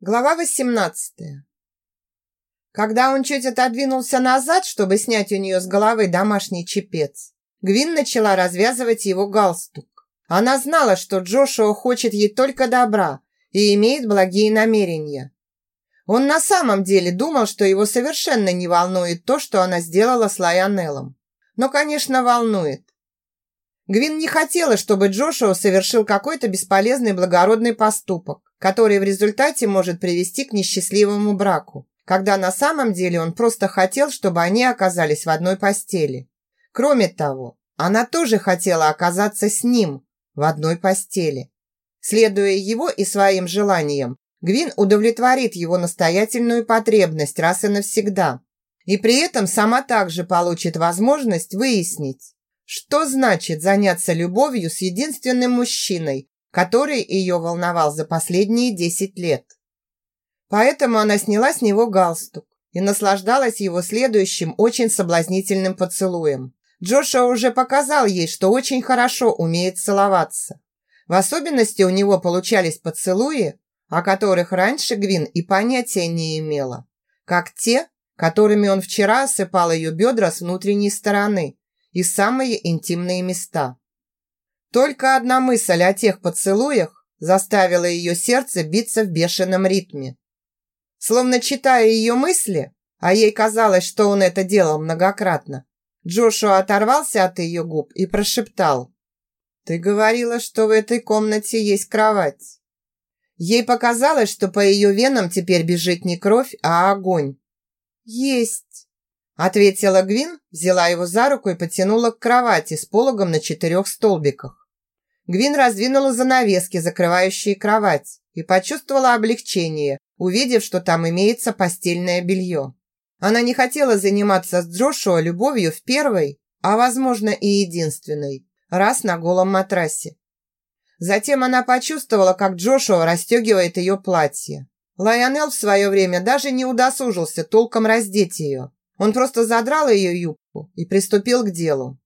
Глава 18. Когда он чуть отодвинулся назад, чтобы снять у нее с головы домашний чепец, Гвин начала развязывать его галстук. Она знала, что Джошуа хочет ей только добра и имеет благие намерения. Он на самом деле думал, что его совершенно не волнует то, что она сделала с Лайонеллом. Но, конечно, волнует. Гвин не хотела, чтобы Джошуа совершил какой-то бесполезный благородный поступок который в результате может привести к несчастливому браку, когда на самом деле он просто хотел, чтобы они оказались в одной постели. Кроме того, она тоже хотела оказаться с ним в одной постели. Следуя его и своим желаниям, Гвин удовлетворит его настоятельную потребность раз и навсегда. И при этом сама также получит возможность выяснить, что значит заняться любовью с единственным мужчиной, который ее волновал за последние десять лет. Поэтому она сняла с него галстук и наслаждалась его следующим очень соблазнительным поцелуем. Джоша уже показал ей, что очень хорошо умеет целоваться. В особенности у него получались поцелуи, о которых раньше Гвин и понятия не имела, как те, которыми он вчера осыпал ее бедра с внутренней стороны и самые интимные места. Только одна мысль о тех поцелуях заставила ее сердце биться в бешеном ритме. Словно читая ее мысли, а ей казалось, что он это делал многократно, Джошуа оторвался от ее губ и прошептал. «Ты говорила, что в этой комнате есть кровать». Ей показалось, что по ее венам теперь бежит не кровь, а огонь. «Есть», – ответила Гвин, взяла его за руку и потянула к кровати с пологом на четырех столбиках. Гвин раздвинула занавески, закрывающие кровать, и почувствовала облегчение, увидев, что там имеется постельное белье. Она не хотела заниматься с Джошуа любовью в первой, а, возможно, и единственной, раз на голом матрасе. Затем она почувствовала, как Джошуа расстегивает ее платье. Лайонел в свое время даже не удосужился толком раздеть ее. Он просто задрал ее юбку и приступил к делу.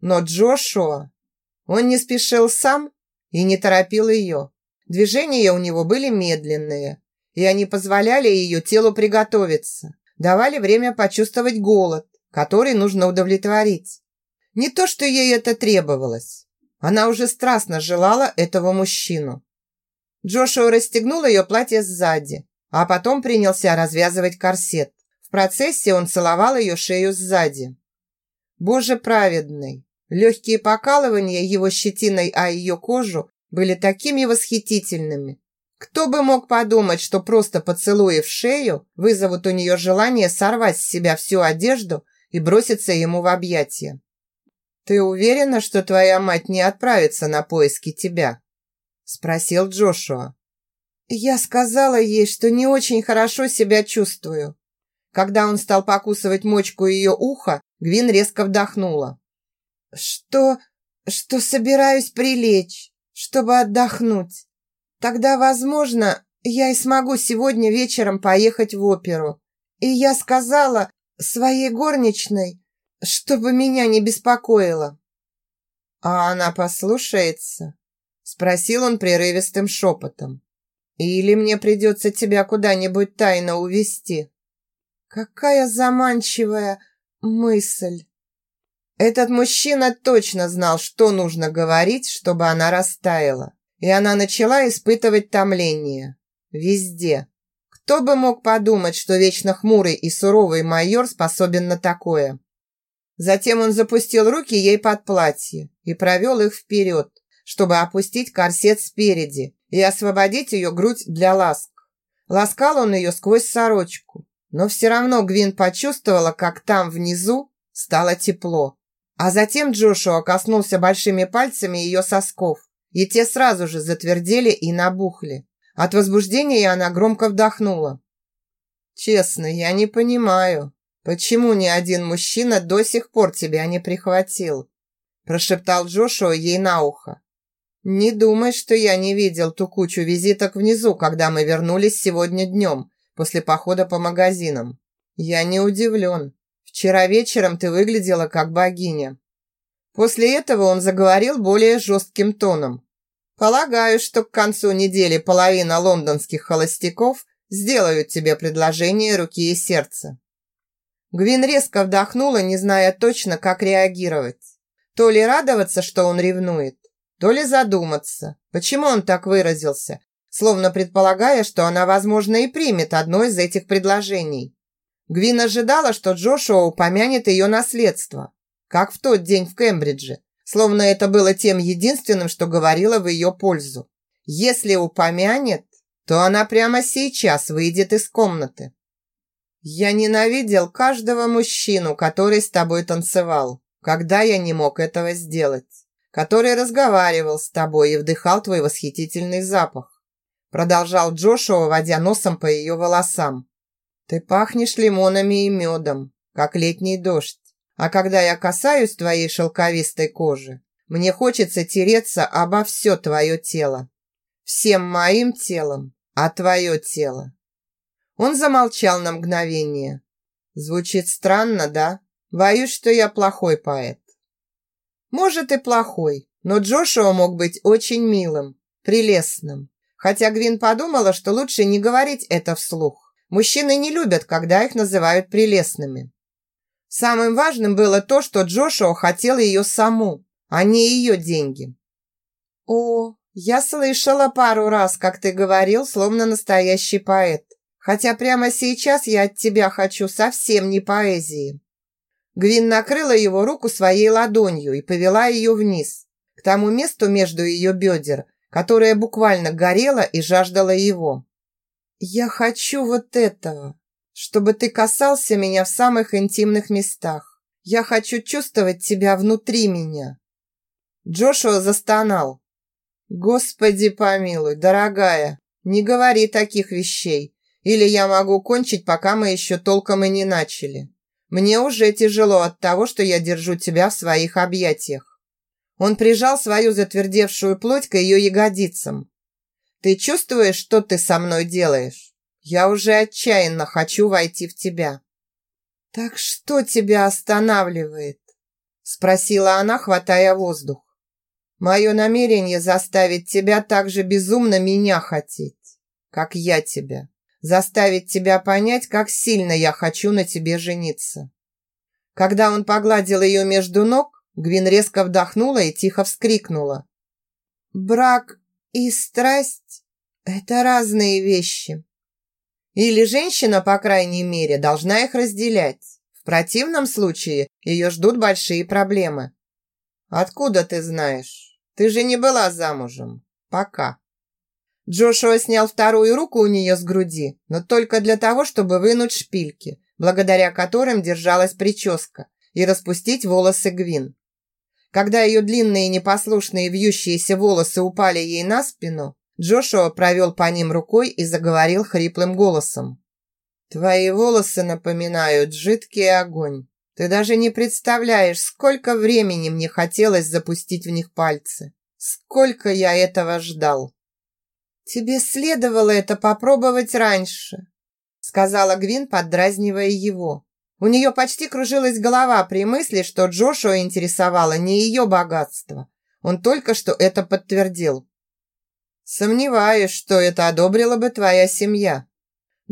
Но Джошуа он не спешил сам и не торопил ее. Движения у него были медленные, и они позволяли ее телу приготовиться, давали время почувствовать голод, который нужно удовлетворить. Не то, что ей это требовалось. Она уже страстно желала этого мужчину. Джошуа расстегнул ее платье сзади, а потом принялся развязывать корсет. Процессе он целовал ее шею сзади. Боже праведный, Легкие покалывания его щетиной о ее кожу были такими восхитительными. Кто бы мог подумать, что просто поцелуи в шею вызовут у нее желание сорвать с себя всю одежду и броситься ему в объятия. «Ты уверена, что твоя мать не отправится на поиски тебя?» спросил Джошуа. «Я сказала ей, что не очень хорошо себя чувствую». Когда он стал покусывать мочку ее уха, Гвин резко вдохнула что... что собираюсь прилечь, чтобы отдохнуть. Тогда, возможно, я и смогу сегодня вечером поехать в оперу. И я сказала своей горничной, чтобы меня не беспокоило. А она послушается? Спросил он прерывистым шепотом. Или мне придется тебя куда-нибудь тайно увести? Какая заманчивая мысль! Этот мужчина точно знал, что нужно говорить, чтобы она растаяла. И она начала испытывать томление. Везде. Кто бы мог подумать, что вечно хмурый и суровый майор способен на такое? Затем он запустил руки ей под платье и провел их вперед, чтобы опустить корсет спереди и освободить ее грудь для ласк. Ласкал он ее сквозь сорочку, но все равно Гвин почувствовала, как там внизу стало тепло. А затем Джошуа коснулся большими пальцами ее сосков, и те сразу же затвердели и набухли. От возбуждения она громко вдохнула. «Честно, я не понимаю, почему ни один мужчина до сих пор тебя не прихватил?» прошептал Джошуа ей на ухо. «Не думай, что я не видел ту кучу визиток внизу, когда мы вернулись сегодня днем, после похода по магазинам. Я не удивлен. Вчера вечером ты выглядела как богиня». После этого он заговорил более жестким тоном. Полагаю, что к концу недели половина лондонских холостяков сделают тебе предложение руки и сердца. Гвин резко вдохнула, не зная точно, как реагировать. То ли радоваться, что он ревнует, то ли задуматься, почему он так выразился, словно предполагая, что она, возможно, и примет одно из этих предложений. Гвин ожидала, что Джошуа упомянет ее наследство, как в тот день в Кембридже, словно это было тем единственным, что говорило в ее пользу. Если упомянет, то она прямо сейчас выйдет из комнаты. Я ненавидел каждого мужчину, который с тобой танцевал, когда я не мог этого сделать, который разговаривал с тобой и вдыхал твой восхитительный запах. Продолжал Джошуа, водя носом по ее волосам. Ты пахнешь лимонами и медом, как летний дождь. А когда я касаюсь твоей шелковистой кожи, мне хочется тереться обо все твое тело. Всем моим телом, а твое тело. Он замолчал на мгновение. Звучит странно, да? Боюсь, что я плохой поэт. Может и плохой, но Джошуа мог быть очень милым, прелестным. Хотя Гвин подумала, что лучше не говорить это вслух. Мужчины не любят, когда их называют прелестными. Самым важным было то, что Джошуа хотел ее саму, а не ее деньги. «О, я слышала пару раз, как ты говорил, словно настоящий поэт. Хотя прямо сейчас я от тебя хочу совсем не поэзии». Гвин накрыла его руку своей ладонью и повела ее вниз, к тому месту между ее бедер, которое буквально горело и жаждало его. «Я хочу вот этого, чтобы ты касался меня в самых интимных местах. Я хочу чувствовать тебя внутри меня». Джошуа застонал. «Господи помилуй, дорогая, не говори таких вещей. Или я могу кончить, пока мы еще толком и не начали. Мне уже тяжело от того, что я держу тебя в своих объятиях. Он прижал свою затвердевшую плоть к ее ягодицам. Ты чувствуешь, что ты со мной делаешь? Я уже отчаянно хочу войти в тебя. Так что тебя останавливает? Спросила она, хватая воздух. Мое намерение заставить тебя так же безумно меня хотеть, как я тебя заставить тебя понять, как сильно я хочу на тебе жениться». Когда он погладил ее между ног, Гвин резко вдохнула и тихо вскрикнула. «Брак и страсть – это разные вещи. Или женщина, по крайней мере, должна их разделять. В противном случае ее ждут большие проблемы. Откуда ты знаешь? Ты же не была замужем. Пока». Джошуа снял вторую руку у нее с груди, но только для того, чтобы вынуть шпильки, благодаря которым держалась прическа, и распустить волосы Гвин. Когда ее длинные непослушные вьющиеся волосы упали ей на спину, Джошуа провел по ним рукой и заговорил хриплым голосом. «Твои волосы напоминают жидкий огонь. Ты даже не представляешь, сколько времени мне хотелось запустить в них пальцы. Сколько я этого ждал!» «Тебе следовало это попробовать раньше», сказала Гвин, поддразнивая его. У нее почти кружилась голова при мысли, что Джошуа интересовало не ее богатство. Он только что это подтвердил. «Сомневаюсь, что это одобрила бы твоя семья».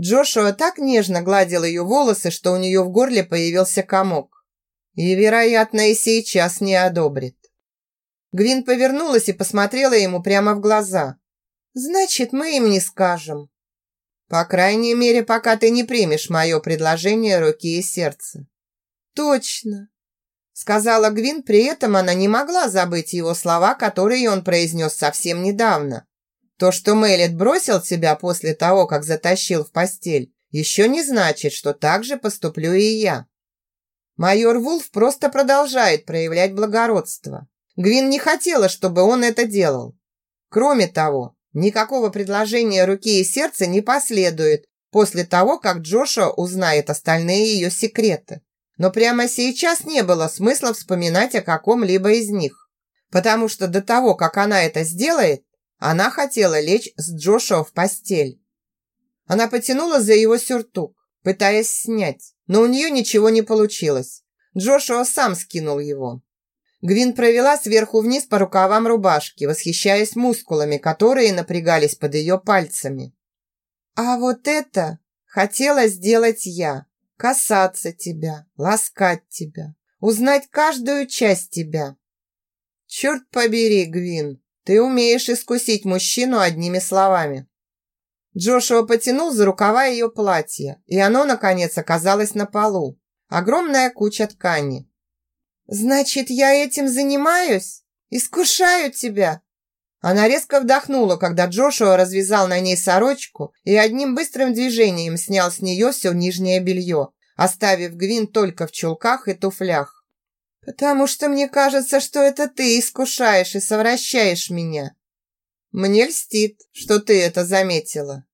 Джошуа так нежно гладил ее волосы, что у нее в горле появился комок. И, вероятно, и сейчас не одобрит. Гвин повернулась и посмотрела ему прямо в глаза. Значит, мы им не скажем. По крайней мере, пока ты не примешь мое предложение руки и сердца. Точно. Сказала Гвин, при этом она не могла забыть его слова, которые он произнес совсем недавно. То, что Мэллет бросил тебя после того, как затащил в постель, еще не значит, что так же поступлю и я. Майор Вулф просто продолжает проявлять благородство. Гвин не хотела, чтобы он это делал. Кроме того, Никакого предложения руки и сердца не последует после того, как Джошуа узнает остальные ее секреты. Но прямо сейчас не было смысла вспоминать о каком-либо из них, потому что до того, как она это сделает, она хотела лечь с Джошуа в постель. Она потянула за его сюртук, пытаясь снять, но у нее ничего не получилось. Джошуа сам скинул его. Гвин провела сверху вниз по рукавам рубашки, восхищаясь мускулами, которые напрягались под ее пальцами. «А вот это хотела сделать я. Касаться тебя, ласкать тебя, узнать каждую часть тебя». «Черт побери, Гвин, ты умеешь искусить мужчину одними словами». Джошуа потянул за рукава ее платья, и оно, наконец, оказалось на полу. Огромная куча ткани. «Значит, я этим занимаюсь? Искушаю тебя?» Она резко вдохнула, когда Джошуа развязал на ней сорочку и одним быстрым движением снял с нее все нижнее белье, оставив Гвин только в чулках и туфлях. «Потому что мне кажется, что это ты искушаешь и совращаешь меня». «Мне льстит, что ты это заметила».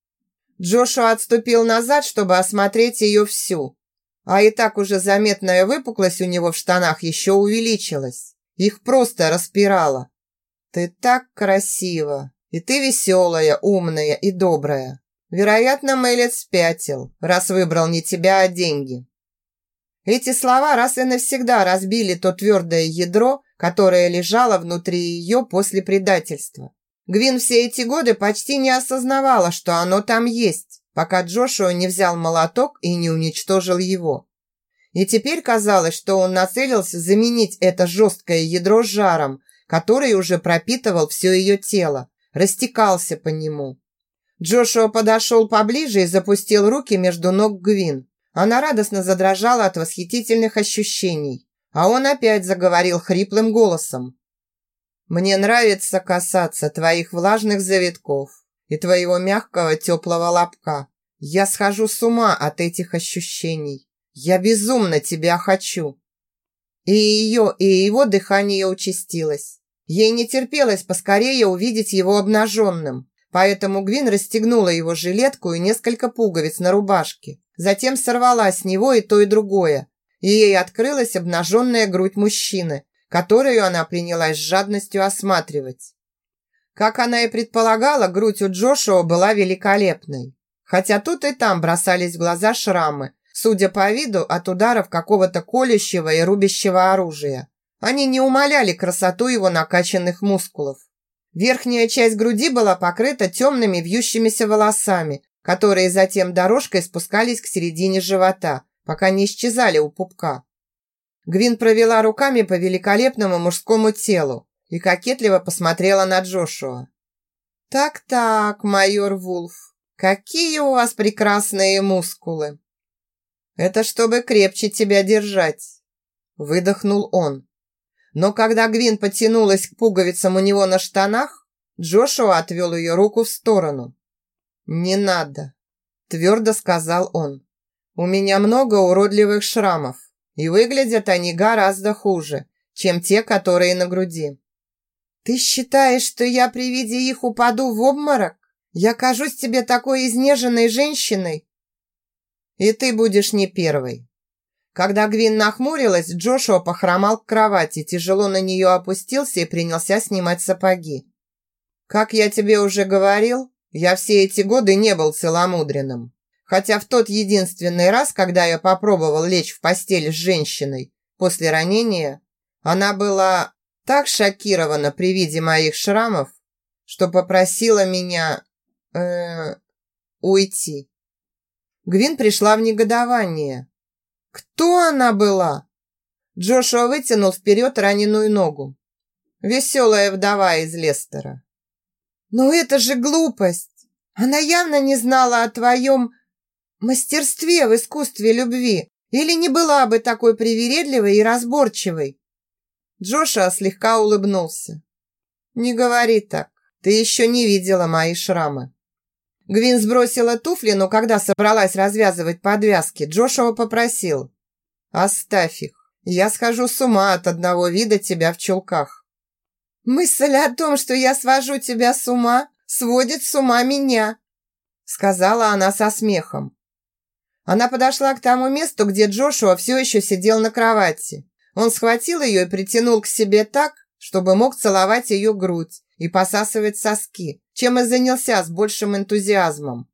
Джошуа отступил назад, чтобы осмотреть ее всю. А и так уже заметная выпуклость у него в штанах еще увеличилась. Их просто распирало. «Ты так красива! И ты веселая, умная и добрая. Вероятно, Мэлет спятил, раз выбрал не тебя, а деньги». Эти слова раз и навсегда разбили то твердое ядро, которое лежало внутри ее после предательства. Гвин все эти годы почти не осознавала, что оно там есть, пока Джошуа не взял молоток и не уничтожил его. И теперь казалось, что он нацелился заменить это жесткое ядро жаром, который уже пропитывал все ее тело, растекался по нему. Джошуа подошел поближе и запустил руки между ног Гвин. Она радостно задрожала от восхитительных ощущений, а он опять заговорил хриплым голосом. Мне нравится касаться твоих влажных завитков и твоего мягкого теплого лобка. Я схожу с ума от этих ощущений. Я безумно тебя хочу». И ее, и его дыхание участилось. Ей не терпелось поскорее увидеть его обнаженным, поэтому Гвин расстегнула его жилетку и несколько пуговиц на рубашке. Затем сорвала с него и то, и другое. И ей открылась обнаженная грудь мужчины, которую она принялась с жадностью осматривать. Как она и предполагала, грудь у Джошуа была великолепной. Хотя тут и там бросались в глаза шрамы, судя по виду, от ударов какого-то колющего и рубящего оружия. Они не умаляли красоту его накачанных мускулов. Верхняя часть груди была покрыта темными вьющимися волосами, которые затем дорожкой спускались к середине живота, пока не исчезали у пупка. Гвин провела руками по великолепному мужскому телу и кокетливо посмотрела на Джошуа. «Так-так, майор Вулф, какие у вас прекрасные мускулы!» «Это чтобы крепче тебя держать», – выдохнул он. Но когда Гвин потянулась к пуговицам у него на штанах, Джошуа отвел ее руку в сторону. «Не надо», – твердо сказал он. «У меня много уродливых шрамов и выглядят они гораздо хуже, чем те, которые на груди. «Ты считаешь, что я при виде их упаду в обморок? Я кажусь тебе такой изнеженной женщиной?» «И ты будешь не первой». Когда Гвин нахмурилась, Джошуа похромал к кровати, тяжело на нее опустился и принялся снимать сапоги. «Как я тебе уже говорил, я все эти годы не был целомудренным. Хотя в тот единственный раз, когда я попробовал лечь в постель с женщиной после ранения, она была так шокирована при виде моих шрамов, что попросила меня э, уйти. Гвин пришла в негодование. Кто она была? Джошуа вытянул вперед раненую ногу. Веселая вдова из Лестера. Но это же глупость. Она явно не знала о твоем мастерстве в искусстве любви или не была бы такой привередливой и разборчивой?» Джоша слегка улыбнулся. «Не говори так. Ты еще не видела мои шрамы». Гвин сбросила туфли, но когда собралась развязывать подвязки, Джошуа попросил. «Оставь их. Я схожу с ума от одного вида тебя в чулках». «Мысль о том, что я свожу тебя с ума, сводит с ума меня», сказала она со смехом. Она подошла к тому месту, где Джошуа все еще сидел на кровати. Он схватил ее и притянул к себе так, чтобы мог целовать ее грудь и посасывать соски, чем и занялся с большим энтузиазмом.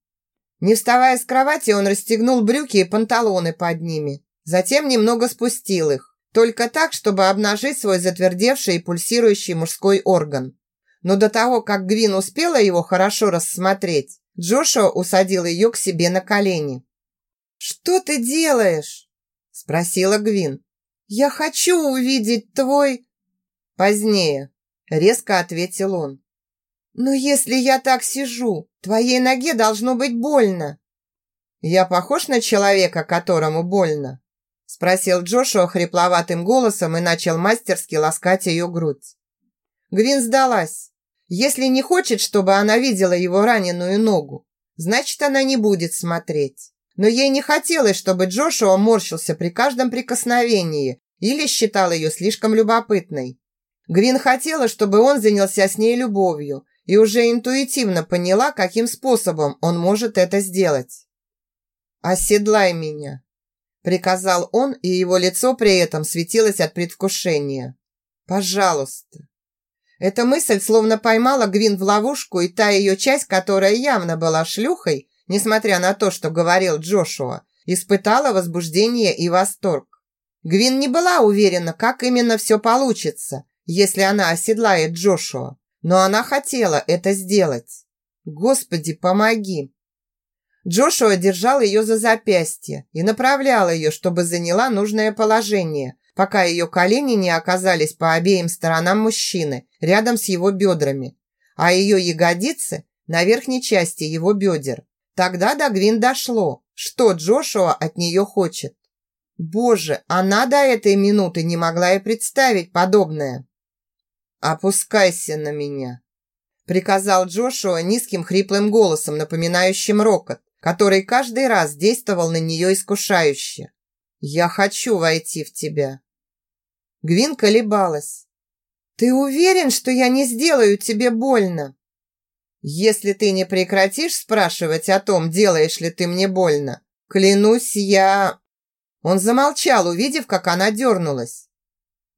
Не вставая с кровати, он расстегнул брюки и панталоны под ними, затем немного спустил их, Только так, чтобы обнажить свой затвердевший и пульсирующий мужской орган. Но до того, как Гвин успела его хорошо рассмотреть, Джошуа усадил ее к себе на колени. «Что ты делаешь?» – спросила Гвин. «Я хочу увидеть твой...» «Позднее», – резко ответил он. «Но если я так сижу, твоей ноге должно быть больно». «Я похож на человека, которому больно?» – спросил Джошуа хрипловатым голосом и начал мастерски ласкать ее грудь. Гвин сдалась. Если не хочет, чтобы она видела его раненую ногу, значит, она не будет смотреть. Но ей не хотелось, чтобы Джошуа морщился при каждом прикосновении или считал ее слишком любопытной. Гвин хотела, чтобы он занялся с ней любовью и уже интуитивно поняла, каким способом он может это сделать. «Оседлай меня», – приказал он, и его лицо при этом светилось от предвкушения. «Пожалуйста». Эта мысль словно поймала Гвин в ловушку, и та ее часть, которая явно была шлюхой, несмотря на то, что говорил Джошуа, испытала возбуждение и восторг. Гвин не была уверена, как именно все получится, если она оседлает Джошуа, но она хотела это сделать. Господи, помоги! Джошуа держал ее за запястье и направлял ее, чтобы заняла нужное положение, пока ее колени не оказались по обеим сторонам мужчины, рядом с его бедрами, а ее ягодицы на верхней части его бедер. Тогда до Гвин дошло, что Джошуа от нее хочет. Боже, она до этой минуты не могла и представить подобное. «Опускайся на меня», – приказал Джошуа низким хриплым голосом, напоминающим рокот, который каждый раз действовал на нее искушающе. «Я хочу войти в тебя». Гвин колебалась. «Ты уверен, что я не сделаю тебе больно?» «Если ты не прекратишь спрашивать о том, делаешь ли ты мне больно, клянусь, я...» Он замолчал, увидев, как она дернулась.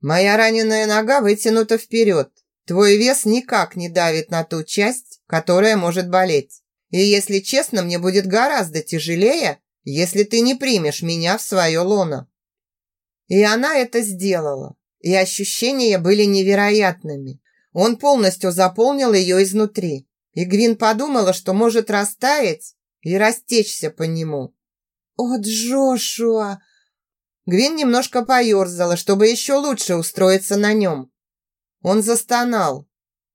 «Моя раненая нога вытянута вперед. Твой вес никак не давит на ту часть, которая может болеть. И, если честно, мне будет гораздо тяжелее, если ты не примешь меня в свое лоно». И она это сделала. И ощущения были невероятными. Он полностью заполнил ее изнутри. И Гвин подумала, что может растаять и растечься по нему. «О, Джошуа!» Гвин немножко поерзала, чтобы еще лучше устроиться на нем. Он застонал.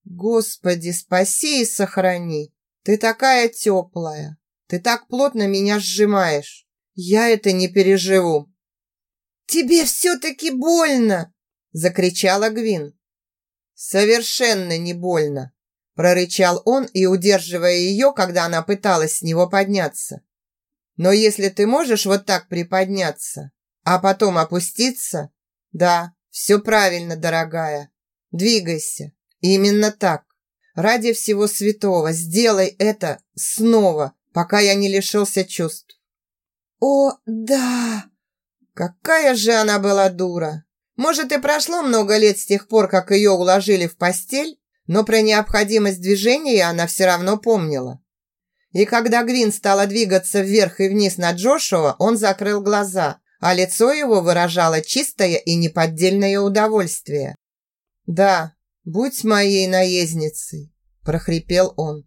«Господи, спаси и сохрани! Ты такая теплая! Ты так плотно меня сжимаешь! Я это не переживу!» «Тебе все-таки больно!» – закричала Гвин. «Совершенно не больно!» – прорычал он и удерживая ее, когда она пыталась с него подняться. «Но если ты можешь вот так приподняться, а потом опуститься, да, все правильно, дорогая, двигайся, именно так. Ради всего святого сделай это снова, пока я не лишился чувств». «О, да!» Какая же она была дура! Может, и прошло много лет с тех пор, как ее уложили в постель, но про необходимость движения она все равно помнила. И когда Гвин стала двигаться вверх и вниз на Джошуа, он закрыл глаза, а лицо его выражало чистое и неподдельное удовольствие. «Да, будь моей наездницей», – прохрипел он.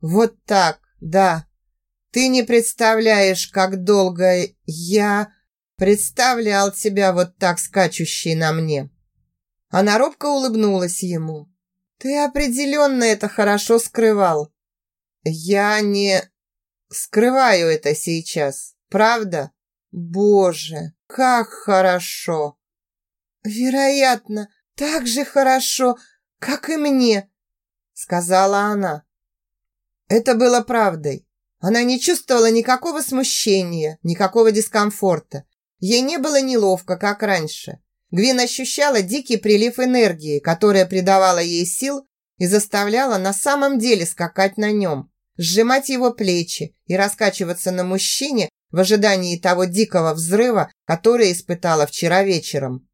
«Вот так, да. Ты не представляешь, как долго я...» Представлял тебя вот так скачущей на мне. Она робко улыбнулась ему. Ты определенно это хорошо скрывал. Я не скрываю это сейчас, правда? Боже, как хорошо. Вероятно, так же хорошо, как и мне, сказала она. Это было правдой. Она не чувствовала никакого смущения, никакого дискомфорта. Ей не было неловко, как раньше. Гвин ощущала дикий прилив энергии, которая придавала ей сил и заставляла на самом деле скакать на нем, сжимать его плечи и раскачиваться на мужчине в ожидании того дикого взрыва, который испытала вчера вечером.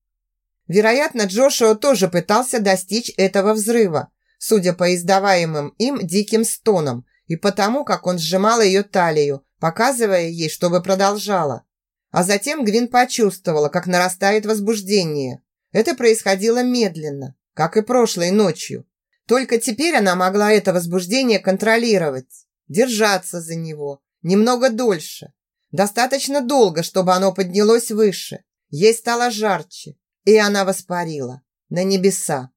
Вероятно, Джошуа тоже пытался достичь этого взрыва, судя по издаваемым им диким стонам и потому, как он сжимал ее талию, показывая ей, чтобы продолжала. А затем Гвин почувствовала, как нарастает возбуждение. Это происходило медленно, как и прошлой ночью. Только теперь она могла это возбуждение контролировать, держаться за него немного дольше. Достаточно долго, чтобы оно поднялось выше. Ей стало жарче, и она воспарила на небеса.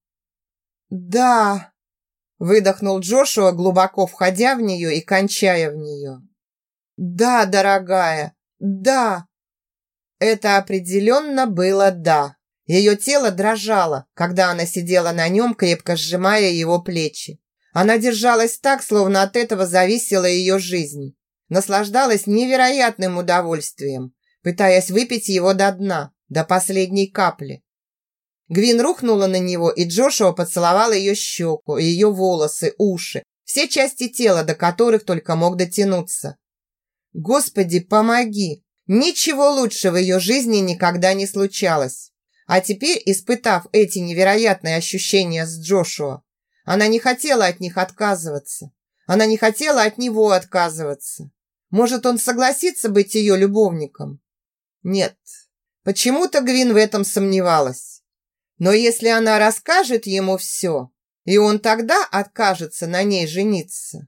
«Да!» – выдохнул Джошуа, глубоко входя в нее и кончая в нее. «Да, дорогая, да!» Это определенно было «да». Ее тело дрожало, когда она сидела на нем, крепко сжимая его плечи. Она держалась так, словно от этого зависела ее жизнь. Наслаждалась невероятным удовольствием, пытаясь выпить его до дна, до последней капли. Гвин рухнула на него, и Джошуа поцеловал ее щеку, ее волосы, уши, все части тела, до которых только мог дотянуться. «Господи, помоги!» Ничего лучше в ее жизни никогда не случалось. А теперь, испытав эти невероятные ощущения с Джошуа, она не хотела от них отказываться. Она не хотела от него отказываться. Может, он согласится быть ее любовником? Нет. Почему-то Гвин в этом сомневалась. Но если она расскажет ему все, и он тогда откажется на ней жениться,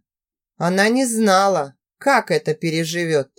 она не знала, как это переживет.